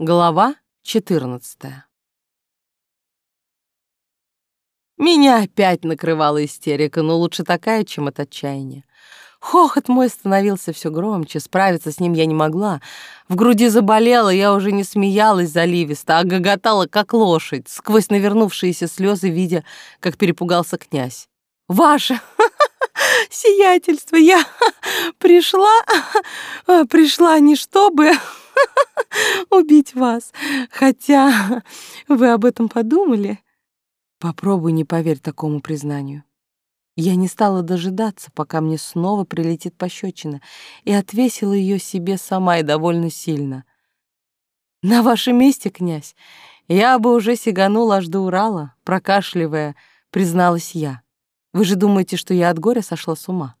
Глава 14. Меня опять накрывала истерика, но лучше такая, чем от отчаяния. Хохот мой становился все громче, справиться с ним я не могла. В груди заболело, я уже не смеялась заливисто, а гоготала, как лошадь, сквозь навернувшиеся слезы, видя, как перепугался князь. «Ваше сиятельство, я пришла, пришла не чтобы...» убить вас. Хотя вы об этом подумали? Попробуй не поверь такому признанию. Я не стала дожидаться, пока мне снова прилетит пощечина, и отвесила ее себе сама и довольно сильно. На вашем месте, князь, я бы уже сиганула аж до Урала, прокашливая, призналась я. Вы же думаете, что я от горя сошла с ума?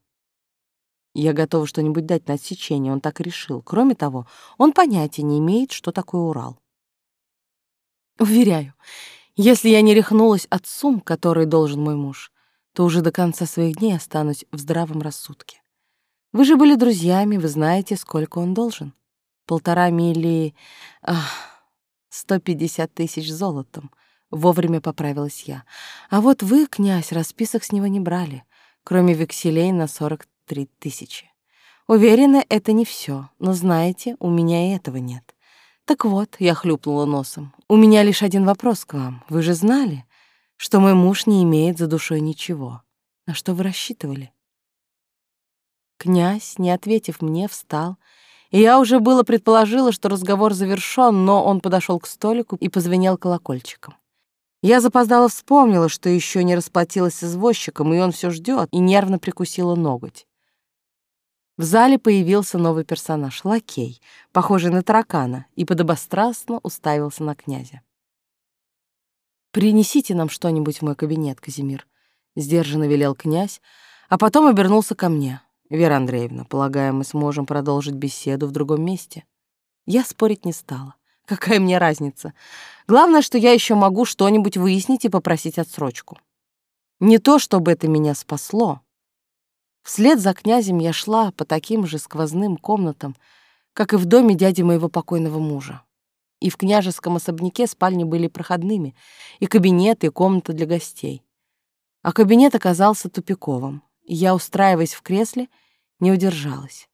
Я готова что-нибудь дать на отсечение, он так решил. Кроме того, он понятия не имеет, что такое Урал. Уверяю, если я не рехнулась от сумм, которые должен мой муж, то уже до конца своих дней останусь в здравом рассудке. Вы же были друзьями, вы знаете, сколько он должен. Полтора мили... сто пятьдесят тысяч золотом. Вовремя поправилась я. А вот вы, князь, расписок с него не брали, кроме векселей на сорок три тысячи. Уверена, это не все, но знаете, у меня и этого нет. Так вот, я хлюпнула носом. У меня лишь один вопрос к вам. Вы же знали, что мой муж не имеет за душой ничего. На что вы рассчитывали? Князь, не ответив мне, встал, и я уже было предположила, что разговор завершён, но он подошел к столику и позвенел колокольчиком. Я запоздала вспомнила, что еще не расплатилась с извозчиком, и он все ждет, и нервно прикусила ноготь. В зале появился новый персонаж — лакей, похожий на таракана, и подобострастно уставился на князя. «Принесите нам что-нибудь в мой кабинет, Казимир», — сдержанно велел князь, а потом обернулся ко мне. «Вера Андреевна, полагаю, мы сможем продолжить беседу в другом месте». Я спорить не стала. Какая мне разница? Главное, что я еще могу что-нибудь выяснить и попросить отсрочку. Не то, чтобы это меня спасло, Вслед за князем я шла по таким же сквозным комнатам, как и в доме дяди моего покойного мужа. И в княжеском особняке спальни были проходными, и кабинеты, и комната для гостей. А кабинет оказался тупиковым, и я, устраиваясь в кресле, не удержалась.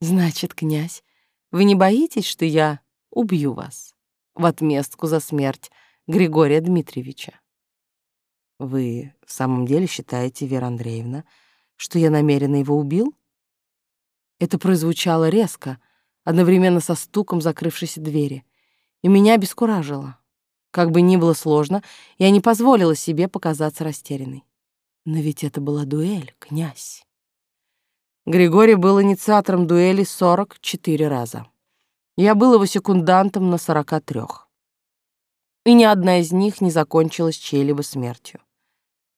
«Значит, князь, вы не боитесь, что я убью вас в отместку за смерть Григория Дмитриевича?» «Вы в самом деле считаете, Вера Андреевна, что я намеренно его убил? Это прозвучало резко, одновременно со стуком закрывшейся двери, и меня обескуражило. Как бы ни было сложно, я не позволила себе показаться растерянной. Но ведь это была дуэль, князь. Григорий был инициатором дуэли 44 раза. Я был его секундантом на 43. И ни одна из них не закончилась чьей-либо смертью.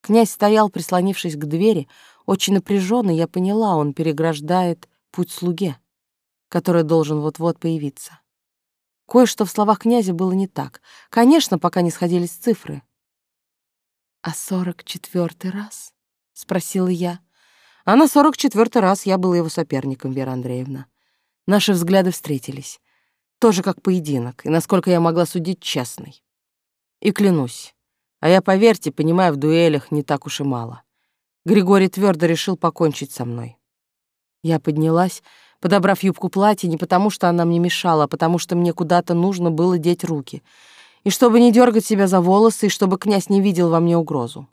Князь стоял, прислонившись к двери, очень напряженный, я поняла, он переграждает путь слуге, который должен вот-вот появиться. Кое-что в словах князя было не так. Конечно, пока не сходились цифры. «А сорок четвертый раз?» — спросила я. А на сорок четвертый раз я была его соперником, Вера Андреевна. Наши взгляды встретились. Тоже как поединок, и, насколько я могла судить, честный. И клянусь, а я, поверьте, понимаю в дуэлях не так уж и мало. Григорий твердо решил покончить со мной. Я поднялась, подобрав юбку платья не потому, что она мне мешала, а потому что мне куда-то нужно было деть руки. И чтобы не дергать себя за волосы, и чтобы князь не видел во мне угрозу.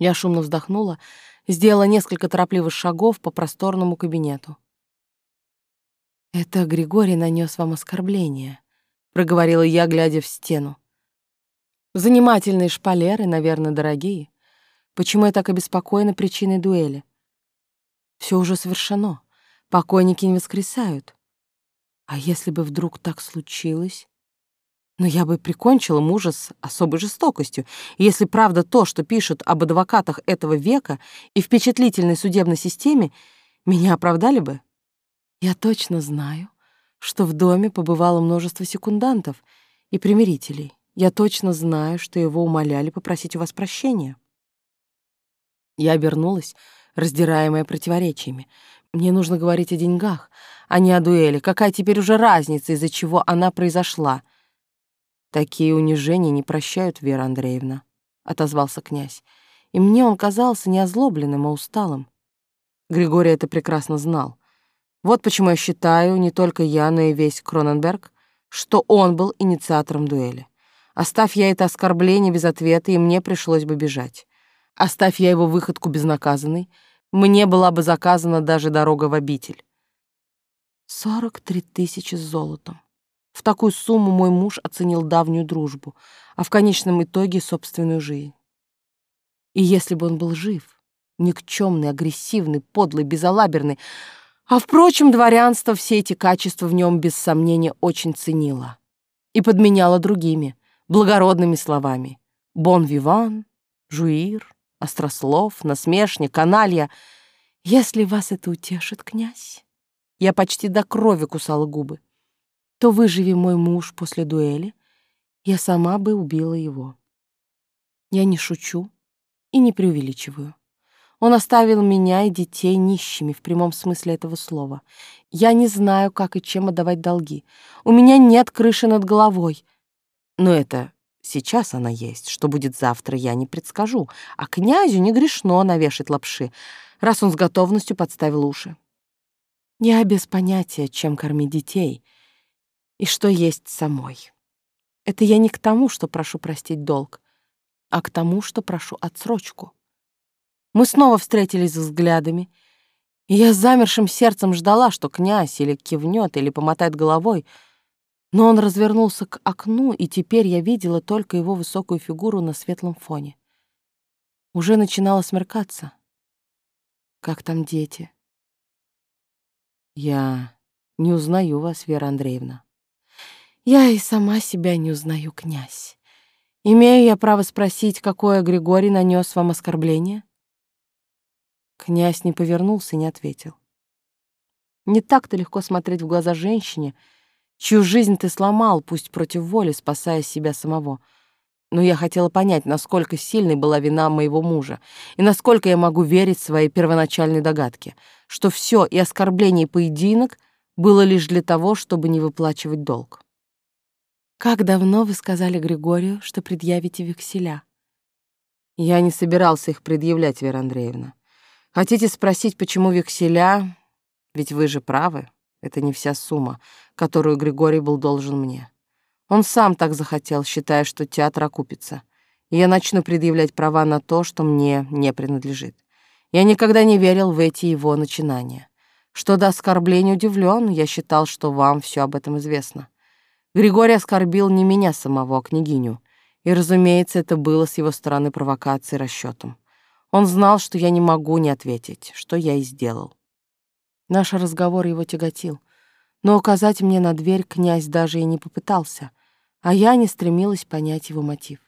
Я шумно вздохнула, сделала несколько торопливых шагов по просторному кабинету. «Это Григорий нанес вам оскорбление», — проговорила я, глядя в стену. «Занимательные шпалеры, наверное, дорогие. Почему я так обеспокоена причиной дуэли? Все уже совершено. Покойники не воскресают. А если бы вдруг так случилось? Но я бы прикончила мужа с особой жестокостью. Если правда то, что пишут об адвокатах этого века и впечатлительной судебной системе, меня оправдали бы. Я точно знаю, что в доме побывало множество секундантов и примирителей. Я точно знаю, что его умоляли попросить у вас прощения. Я обернулась, раздираемая противоречиями. Мне нужно говорить о деньгах, а не о дуэли. Какая теперь уже разница, из-за чего она произошла? Такие унижения не прощают, Вера Андреевна, — отозвался князь. И мне он казался не озлобленным, а усталым. Григорий это прекрасно знал. Вот почему я считаю, не только я, но и весь Кроненберг, что он был инициатором дуэли. Оставь я это оскорбление без ответа, и мне пришлось бы бежать. Оставь я его выходку безнаказанной, мне была бы заказана даже дорога в обитель. Сорок три тысячи с золотом. В такую сумму мой муж оценил давнюю дружбу, а в конечном итоге собственную жизнь. И если бы он был жив, никчемный, агрессивный, подлый, безалаберный, а, впрочем, дворянство все эти качества в нем без сомнения очень ценило и подменяло другими, благородными словами. «Бон виван», «жуир», «острослов», «насмешник», «каналья». Если вас это утешит, князь, я почти до крови кусала губы, то выживи мой муж после дуэли, я сама бы убила его. Я не шучу и не преувеличиваю. Он оставил меня и детей нищими в прямом смысле этого слова. Я не знаю, как и чем отдавать долги. У меня нет крыши над головой. Но это сейчас она есть. Что будет завтра, я не предскажу. А князю не грешно навешать лапши, раз он с готовностью подставил уши. Я без понятия, чем кормить детей и что есть самой. Это я не к тому, что прошу простить долг, а к тому, что прошу отсрочку. Мы снова встретились взглядами, и я замершим сердцем ждала, что князь или кивнет, или помотает головой, но он развернулся к окну, и теперь я видела только его высокую фигуру на светлом фоне. Уже начинало смеркаться. Как там дети? Я не узнаю вас, Вера Андреевна. Я и сама себя не узнаю, князь. Имею я право спросить, какое Григорий нанес вам оскорбление? Князь не повернулся и не ответил. Не так-то легко смотреть в глаза женщине, чью жизнь ты сломал, пусть против воли, спасая себя самого. Но я хотела понять, насколько сильной была вина моего мужа, и насколько я могу верить своей первоначальной догадке, что все и оскорбление, и поединок было лишь для того, чтобы не выплачивать долг. «Как давно вы сказали Григорию, что предъявите векселя?» Я не собирался их предъявлять, Вера Андреевна. Хотите спросить, почему векселя? Ведь вы же правы, это не вся сумма, которую Григорий был должен мне. Он сам так захотел, считая, что театр окупится. И я начну предъявлять права на то, что мне не принадлежит. Я никогда не верил в эти его начинания. Что до оскорбления удивлен, я считал, что вам все об этом известно. Григорий оскорбил не меня самого, а княгиню. И, разумеется, это было с его стороны провокацией расчетом. Он знал, что я не могу не ответить, что я и сделал. Наш разговор его тяготил, но указать мне на дверь князь даже и не попытался, а я не стремилась понять его мотив.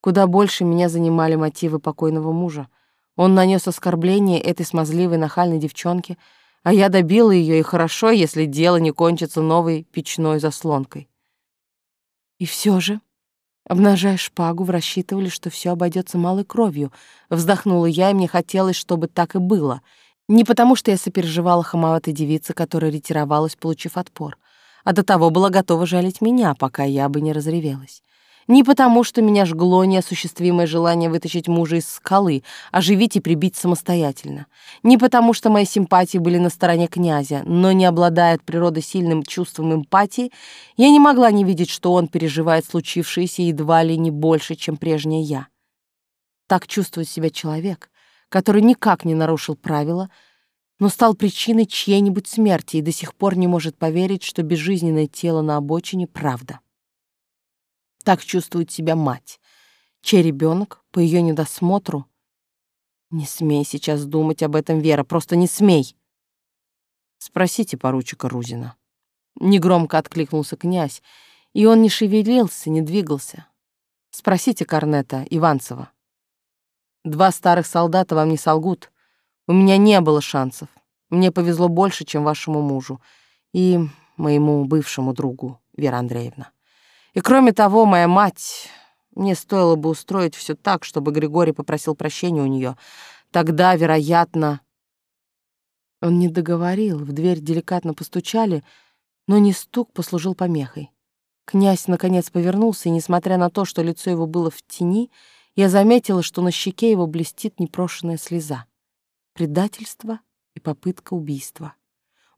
Куда больше меня занимали мотивы покойного мужа. Он нанес оскорбление этой смазливой нахальной девчонке, а я добила ее, и хорошо, если дело не кончится новой печной заслонкой. И все же Обнажая шпагу, рассчитывали, что все обойдется малой кровью. Вздохнула я, и мне хотелось, чтобы так и было. Не потому, что я сопереживала хамоватой девице, которая ретировалась, получив отпор, а до того была готова жалить меня, пока я бы не разревелась. Не потому, что меня жгло неосуществимое желание вытащить мужа из скалы, оживить и прибить самостоятельно. Не потому, что мои симпатии были на стороне князя, но не обладая от природы сильным чувством эмпатии, я не могла не видеть, что он переживает случившееся едва ли не больше, чем прежняя я. Так чувствует себя человек, который никак не нарушил правила, но стал причиной чьей-нибудь смерти и до сих пор не может поверить, что безжизненное тело на обочине — правда. Так чувствует себя мать, чей ребенок по ее недосмотру... Не смей сейчас думать об этом, Вера, просто не смей. Спросите поручика Рузина. Негромко откликнулся князь, и он не шевелился, не двигался. Спросите Корнета Иванцева. Два старых солдата вам не солгут. У меня не было шансов. Мне повезло больше, чем вашему мужу и моему бывшему другу, Вера Андреевна. И кроме того, моя мать... Мне стоило бы устроить все так, чтобы Григорий попросил прощения у нее. Тогда, вероятно... Он не договорил, в дверь деликатно постучали, но не стук послужил помехой. Князь наконец повернулся, и, несмотря на то, что лицо его было в тени, я заметила, что на щеке его блестит непрошенная слеза. Предательство и попытка убийства.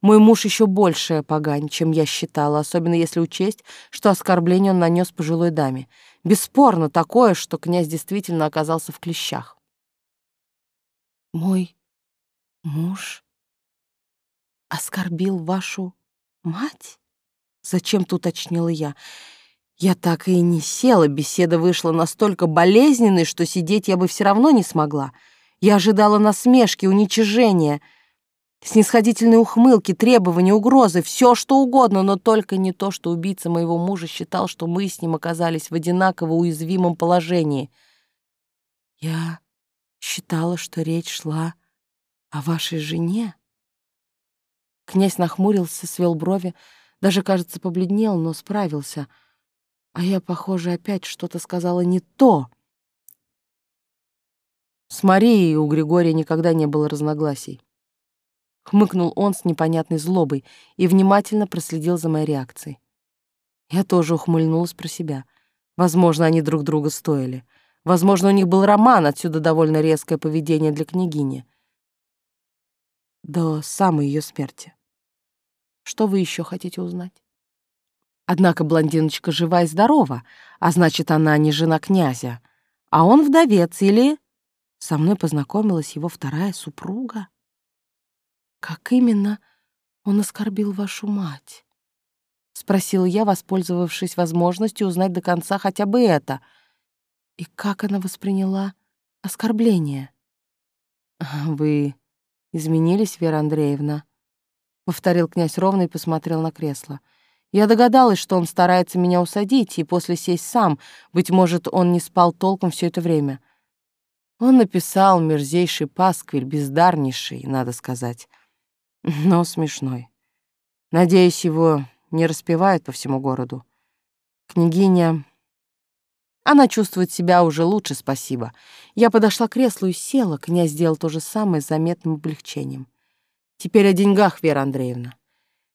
Мой муж еще большая погань, чем я считала, особенно если учесть, что оскорбление он нанес пожилой даме. Бесспорно такое, что князь действительно оказался в клещах. «Мой муж оскорбил вашу мать?» Зачем-то уточнила я. Я так и не села, беседа вышла настолько болезненной, что сидеть я бы все равно не смогла. Я ожидала насмешки, уничижения — Снисходительные ухмылки, требования, угрозы, все что угодно, но только не то, что убийца моего мужа считал, что мы с ним оказались в одинаково уязвимом положении. Я считала, что речь шла о вашей жене. Князь нахмурился, свел брови, даже, кажется, побледнел, но справился. А я, похоже, опять что-то сказала не то. С Марией у Григория никогда не было разногласий. Хмыкнул он с непонятной злобой и внимательно проследил за моей реакцией. Я тоже ухмыльнулась про себя. Возможно, они друг друга стоили. Возможно, у них был роман, отсюда довольно резкое поведение для княгини. До самой ее смерти. Что вы еще хотите узнать? Однако блондиночка жива и здорова, а значит, она не жена князя, а он вдовец или... Со мной познакомилась его вторая супруга. «Как именно он оскорбил вашу мать?» — спросил я, воспользовавшись возможностью узнать до конца хотя бы это. И как она восприняла оскорбление? «Вы изменились, Вера Андреевна?» — повторил князь ровно и посмотрел на кресло. Я догадалась, что он старается меня усадить и после сесть сам. Быть может, он не спал толком все это время. Он написал мерзейший пасквиль, бездарнейший, надо сказать но смешной. Надеюсь, его не распевают по всему городу. Княгиня... Она чувствует себя уже лучше, спасибо. Я подошла к креслу и села. Князь сделал то же самое с заметным облегчением. Теперь о деньгах, Вера Андреевна.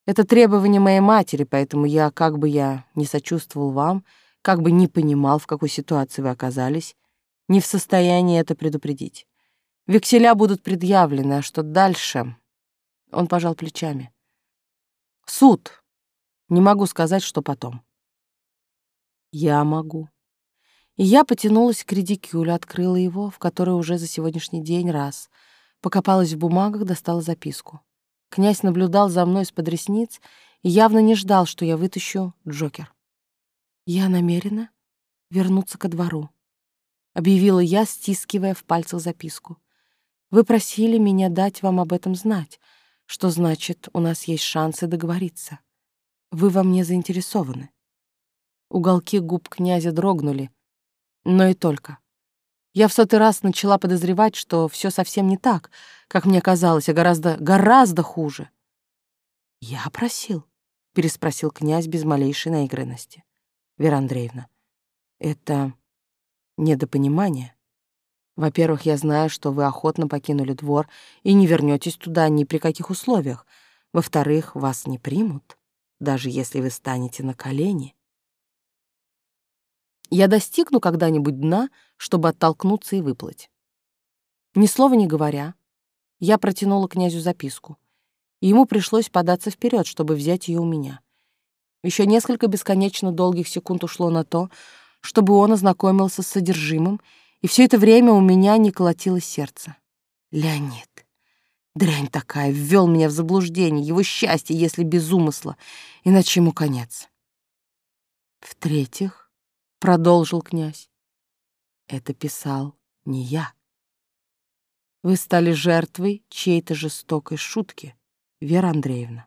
Это требование моей матери, поэтому я, как бы я не сочувствовал вам, как бы не понимал, в какой ситуации вы оказались, не в состоянии это предупредить. Векселя будут предъявлены, а что дальше? Он пожал плечами. Суд. Не могу сказать, что потом. Я могу. И я потянулась к редикюлю, открыла его, в который уже за сегодняшний день раз. Покопалась в бумагах, достала записку. Князь наблюдал за мной из-под ресниц и явно не ждал, что я вытащу Джокер. Я намерена вернуться ко двору, объявила я, стискивая в пальцах записку. Вы просили меня дать вам об этом знать — что значит, у нас есть шансы договориться. Вы во мне заинтересованы. Уголки губ князя дрогнули, но и только. Я в сотый раз начала подозревать, что все совсем не так, как мне казалось, а гораздо, гораздо хуже. «Я просил?» — переспросил князь без малейшей наигранности. «Вера Андреевна, это недопонимание. Во-первых, я знаю, что вы охотно покинули двор и не вернетесь туда ни при каких условиях. Во-вторых, вас не примут, даже если вы станете на колени. Я достигну когда-нибудь дна, чтобы оттолкнуться и выплыть. Ни слова не говоря, я протянула князю записку, и ему пришлось податься вперед, чтобы взять ее у меня. Еще несколько бесконечно долгих секунд ушло на то, чтобы он ознакомился с содержимым и все это время у меня не колотилось сердце. Леонид, дрянь такая, ввел меня в заблуждение, его счастье, если без умысла, иначе ему конец. В-третьих, продолжил князь, это писал не я. Вы стали жертвой чьей-то жестокой шутки, Вера Андреевна.